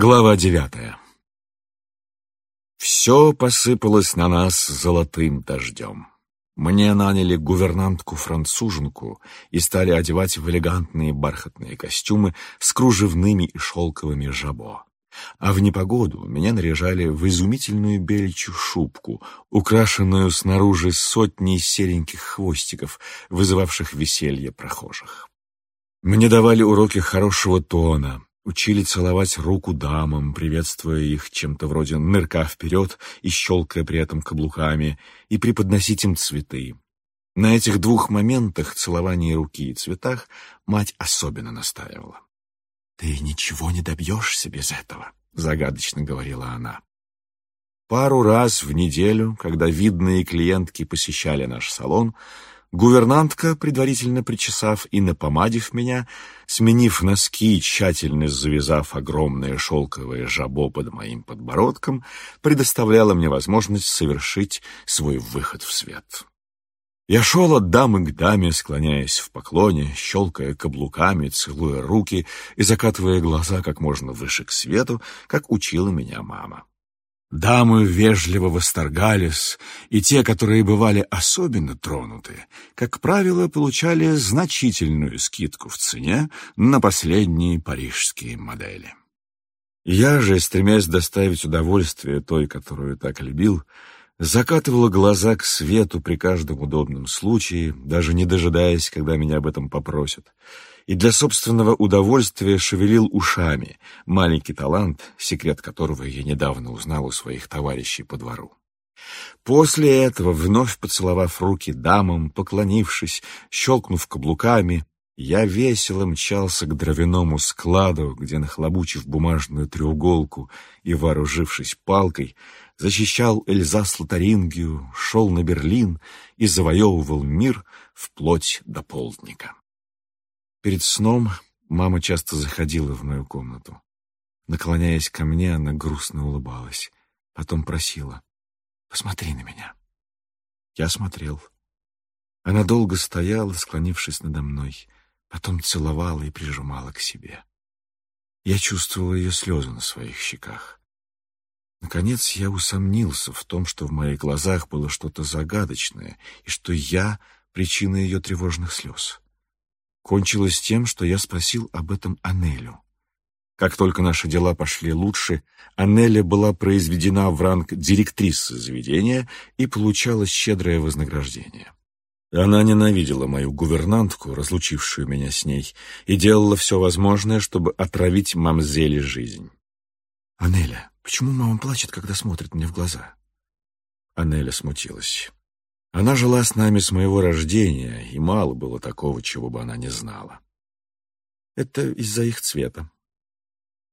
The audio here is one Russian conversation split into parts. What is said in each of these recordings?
Глава девятая. Все посыпалось на нас золотым дождем. Мне наняли гувернантку-француженку и стали одевать в элегантные бархатные костюмы с кружевными и шелковыми жабо. А в непогоду меня наряжали в изумительную беличью шубку, украшенную снаружи сотней сереньких хвостиков, вызывавших веселье прохожих. Мне давали уроки хорошего тона, Учили целовать руку дамам, приветствуя их чем-то вроде нырка вперед и щелкая при этом каблуками, и преподносить им цветы. На этих двух моментах, целовании руки и цветах, мать особенно настаивала. «Ты ничего не добьешься без этого», — загадочно говорила она. Пару раз в неделю, когда видные клиентки посещали наш салон, Гувернантка, предварительно причесав и напомадив меня, сменив носки тщательно завязав огромное шелковое жабо под моим подбородком, предоставляла мне возможность совершить свой выход в свет. Я шел от дамы к даме, склоняясь в поклоне, щелкая каблуками, целуя руки и закатывая глаза как можно выше к свету, как учила меня мама. Дамы вежливо восторгались, и те, которые бывали особенно тронуты, как правило, получали значительную скидку в цене на последние парижские модели. Я же, стремясь доставить удовольствие той, которую так любил, закатывала глаза к свету при каждом удобном случае, даже не дожидаясь, когда меня об этом попросят, и для собственного удовольствия шевелил ушами, маленький талант, секрет которого я недавно узнал у своих товарищей по двору. После этого, вновь поцеловав руки дамам, поклонившись, щелкнув каблуками, я весело мчался к дровяному складу, где, нахлобучив бумажную треуголку и вооружившись палкой, защищал Эльзас-Лотарингию, шел на Берлин и завоевывал мир вплоть до полдника. Перед сном мама часто заходила в мою комнату. Наклоняясь ко мне, она грустно улыбалась. Потом просила «Посмотри на меня». Я смотрел. Она долго стояла, склонившись надо мной, потом целовала и прижимала к себе. Я чувствовал ее слезы на своих щеках. Наконец я усомнился в том, что в моих глазах было что-то загадочное и что я — причина ее тревожных слез кончилось тем, что я спросил об этом Анелю. Как только наши дела пошли лучше, Анеля была произведена в ранг директрисы заведения и получала щедрое вознаграждение. Она ненавидела мою гувернантку, разлучившую меня с ней, и делала все возможное, чтобы отравить мамзели жизнь. «Анеля, почему мама плачет, когда смотрит мне в глаза?» Анеля смутилась. Она жила с нами с моего рождения, и мало было такого, чего бы она не знала. Это из-за их цвета.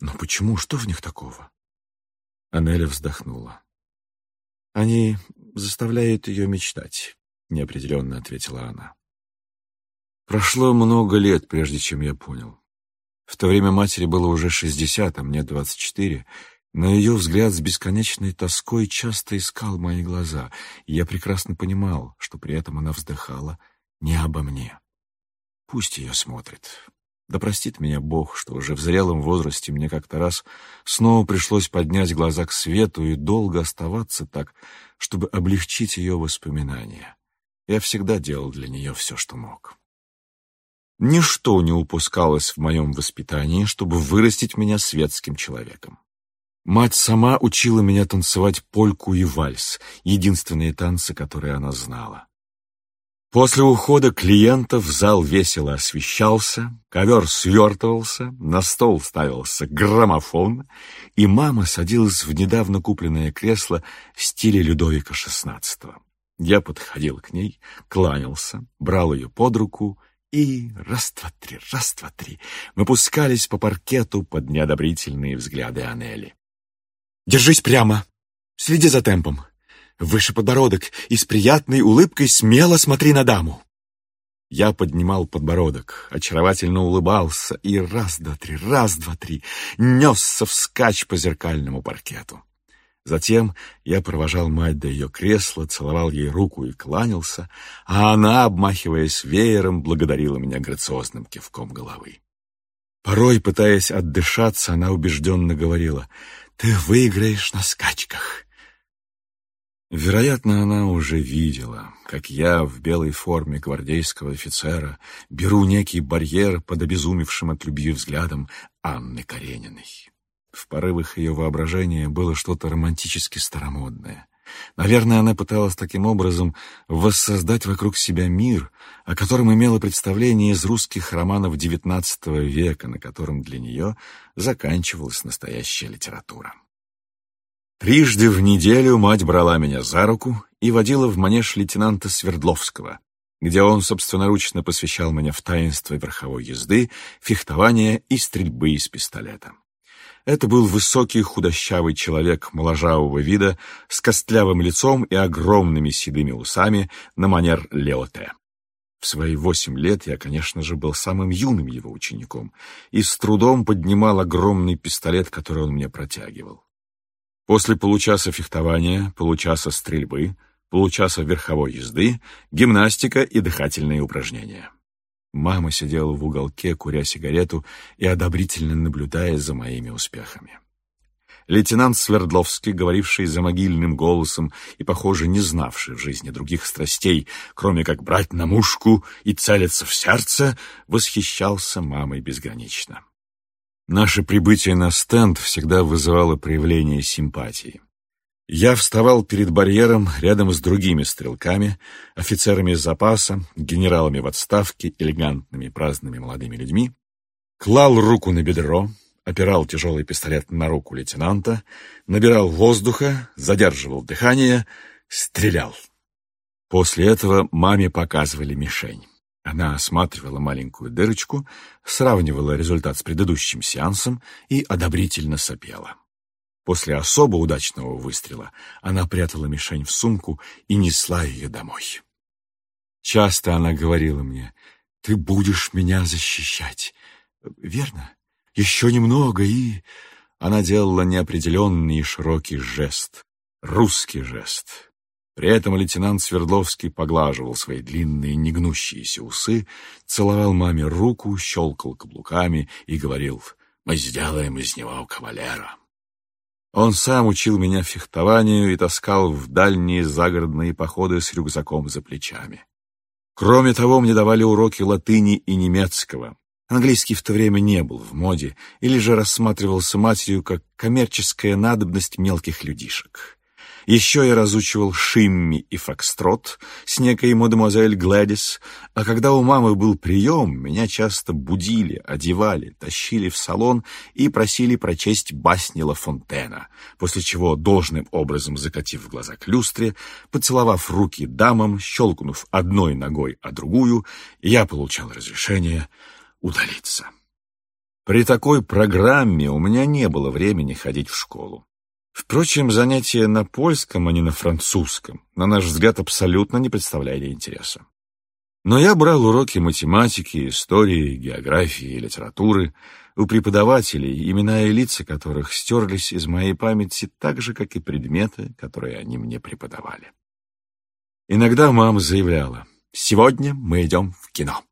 Но почему? Что в них такого? Анеля вздохнула. Они заставляют ее мечтать, неопределенно ответила она. Прошло много лет, прежде чем я понял. В то время матери было уже шестьдесят, а мне двадцать четыре, но ее взгляд с бесконечной тоской часто искал мои глаза, и я прекрасно понимал, что при этом она вздыхала не обо мне. Пусть ее смотрит. Да простит меня Бог, что уже в зрелом возрасте мне как-то раз снова пришлось поднять глаза к свету и долго оставаться так, чтобы облегчить ее воспоминания. Я всегда делал для нее все, что мог. Ничто не упускалось в моем воспитании, чтобы вырастить меня светским человеком. Мать сама учила меня танцевать польку и вальс, единственные танцы, которые она знала. После ухода клиентов зал весело освещался, ковер свертывался, на стол ставился граммофон, и мама садилась в недавно купленное кресло в стиле Людовика XVI. Я подходил к ней, кланялся, брал ее под руку и раз-два-три, раз-два-три мы пускались по паркету под неодобрительные взгляды Анели. Держись прямо. Следи за темпом. Выше подбородок и с приятной улыбкой смело смотри на даму. Я поднимал подбородок, очаровательно улыбался и раз-два-три, раз-два-три несся вскачь по зеркальному паркету. Затем я провожал мать до ее кресла, целовал ей руку и кланялся, а она, обмахиваясь веером, благодарила меня грациозным кивком головы. Порой, пытаясь отдышаться, она убежденно говорила, «Ты выиграешь на скачках». Вероятно, она уже видела, как я в белой форме гвардейского офицера беру некий барьер под обезумевшим от любви взглядом Анны Карениной. В порывах ее воображения было что-то романтически старомодное. Наверное, она пыталась таким образом воссоздать вокруг себя мир, о котором имела представление из русских романов XIX века, на котором для нее заканчивалась настоящая литература. Трижды в неделю мать брала меня за руку и водила в манеж лейтенанта Свердловского, где он собственноручно посвящал меня в таинство верховой езды, фехтования и стрельбы из пистолета. Это был высокий худощавый человек моложавого вида с костлявым лицом и огромными седыми усами на манер Леоте. В свои восемь лет я, конечно же, был самым юным его учеником и с трудом поднимал огромный пистолет, который он мне протягивал. После получаса фехтования, получаса стрельбы, получаса верховой езды, гимнастика и дыхательные упражнения. Мама сидела в уголке, куря сигарету и одобрительно наблюдая за моими успехами. Лейтенант Свердловский, говоривший за могильным голосом и, похоже, не знавший в жизни других страстей, кроме как брать на мушку и целиться в сердце, восхищался мамой безгранично. Наше прибытие на стенд всегда вызывало проявление симпатии. Я вставал перед барьером рядом с другими стрелками, офицерами запаса, генералами в отставке, элегантными праздными молодыми людьми, клал руку на бедро, опирал тяжелый пистолет на руку лейтенанта, набирал воздуха, задерживал дыхание, стрелял. После этого маме показывали мишень. Она осматривала маленькую дырочку, сравнивала результат с предыдущим сеансом и одобрительно сопела. После особо удачного выстрела она прятала мишень в сумку и несла ее домой. Часто она говорила мне, «Ты будешь меня защищать». «Верно? Еще немного, и...» Она делала неопределенный и широкий жест, русский жест. При этом лейтенант Свердловский поглаживал свои длинные негнущиеся усы, целовал маме руку, щелкал каблуками и говорил, «Мы сделаем из него кавалера». Он сам учил меня фехтованию и таскал в дальние загородные походы с рюкзаком за плечами. Кроме того, мне давали уроки латыни и немецкого. Английский в то время не был в моде или же рассматривался матерью как коммерческая надобность мелких людишек. Еще я разучивал шимми и фокстрот с некой мадемуазель Глэдис, а когда у мамы был прием, меня часто будили, одевали, тащили в салон и просили прочесть басни Ла Фонтена, после чего, должным образом закатив глаза к люстре, поцеловав руки дамам, щелкнув одной ногой, а другую, я получал разрешение удалиться. При такой программе у меня не было времени ходить в школу. Впрочем, занятия на польском, а не на французском, на наш взгляд, абсолютно не представляли интереса. Но я брал уроки математики, истории, географии и литературы у преподавателей, имена и лица которых стерлись из моей памяти так же, как и предметы, которые они мне преподавали. Иногда мама заявляла, «Сегодня мы идем в кино»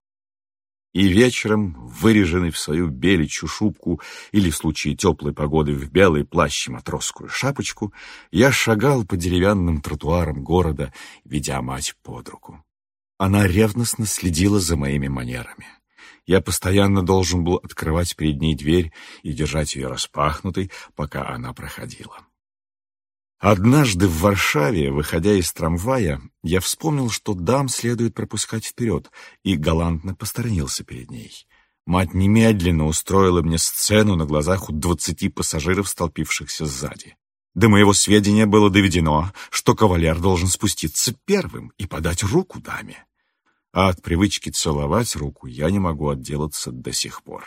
и вечером, выреженный в свою беличью шубку или в случае теплой погоды в белый плащ и матросскую шапочку, я шагал по деревянным тротуарам города, ведя мать под руку. Она ревностно следила за моими манерами. Я постоянно должен был открывать перед ней дверь и держать ее распахнутой, пока она проходила. Однажды в Варшаве, выходя из трамвая, я вспомнил, что дам следует пропускать вперед, и галантно посторонился перед ней. Мать немедленно устроила мне сцену на глазах у двадцати пассажиров, столпившихся сзади. До моего сведения было доведено, что кавалер должен спуститься первым и подать руку даме. А от привычки целовать руку я не могу отделаться до сих пор.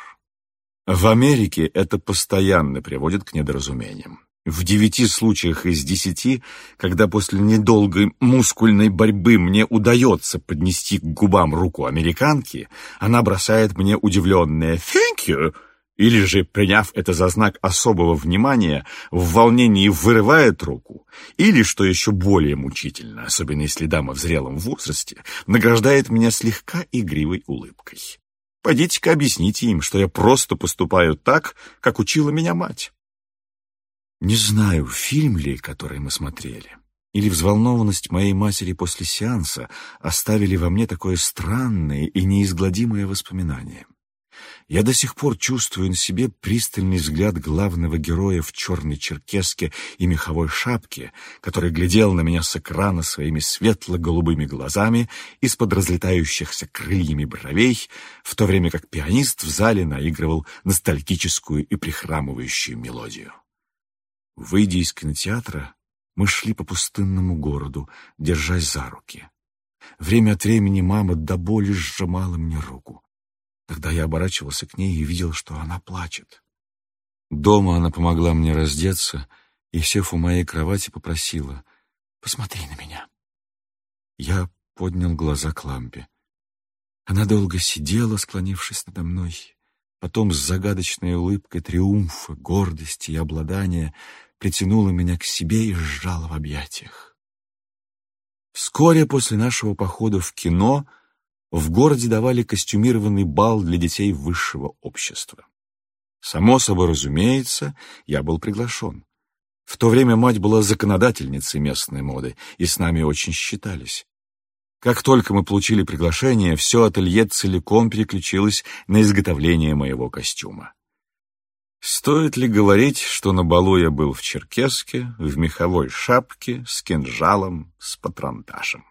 В Америке это постоянно приводит к недоразумениям. В девяти случаях из десяти, когда после недолгой мускульной борьбы мне удается поднести к губам руку американки, она бросает мне удивленное «Thank you!» или же, приняв это за знак особого внимания, в волнении вырывает руку, или, что еще более мучительно, особенно если дама в зрелом возрасте, награждает меня слегка игривой улыбкой. Пойдите-ка объясните им, что я просто поступаю так, как учила меня мать. Не знаю, фильм ли, который мы смотрели, или взволнованность моей матери после сеанса оставили во мне такое странное и неизгладимое воспоминание. Я до сих пор чувствую на себе пристальный взгляд главного героя в черной черкеске и меховой шапке, который глядел на меня с экрана своими светло-голубыми глазами из-под разлетающихся крыльями бровей, в то время как пианист в зале наигрывал ностальгическую и прихрамывающую мелодию. Выйдя из кинотеатра, мы шли по пустынному городу, держась за руки. Время от времени мама до боли сжимала мне руку. Тогда я оборачивался к ней и видел, что она плачет. Дома она помогла мне раздеться и, сев у моей кровати, попросила «Посмотри на меня». Я поднял глаза к лампе. Она долго сидела, склонившись надо мной, потом с загадочной улыбкой триумфа, гордости и обладания притянула меня к себе и сжала в объятиях. Вскоре после нашего похода в кино в городе давали костюмированный бал для детей высшего общества. Само собой разумеется, я был приглашен. В то время мать была законодательницей местной моды, и с нами очень считались. Как только мы получили приглашение, все ателье целиком переключилось на изготовление моего костюма. Стоит ли говорить, что на балу я был в черкеске, в меховой шапке, с кинжалом, с патронташем?